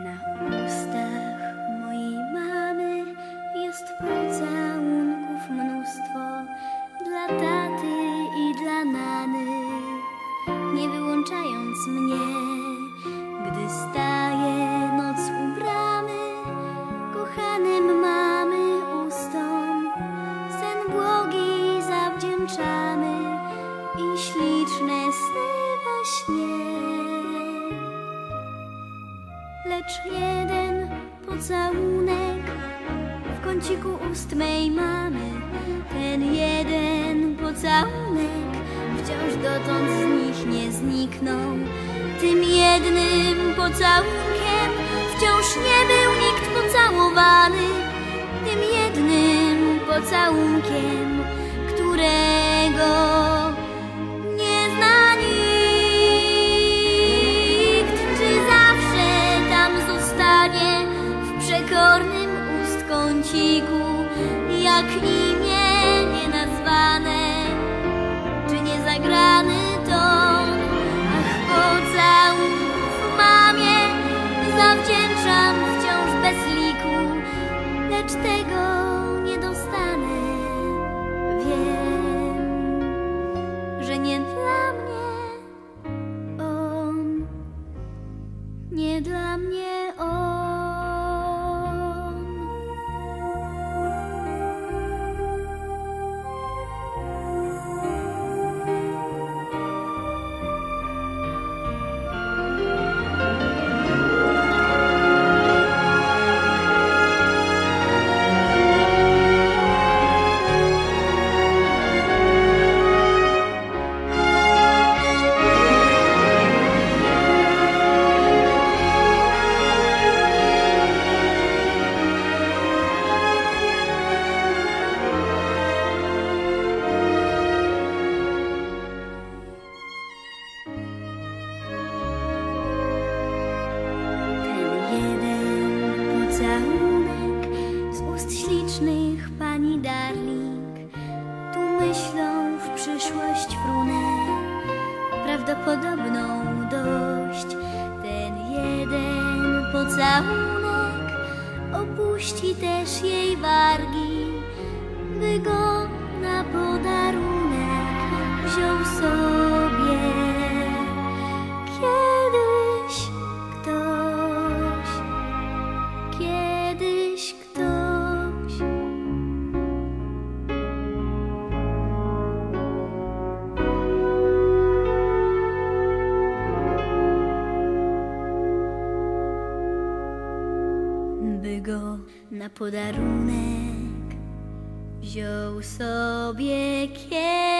now. Lecz jeden pocałunek. W kąciku ust mej mamy, ten jeden pocałunek. Wciąż dotąd z nich nie zniknął. Tym jednym pocałunkiem wciąż nie był nikt pocałowany, tym jednym pocałunkiem, przekornym ust jak imię nienazwane, czy niezagrany ton? Ach, pocałunków mamie zawdzięczam wciąż bez liku, lecz tego nie dostanę. Wiem, że nie dla mnie on, nie dla mnie on. Frunę prawdopodobną dość. Ten jeden pocałunek opuści też jej wargi, by go na By go na podarunek wziął sobie kiedyś.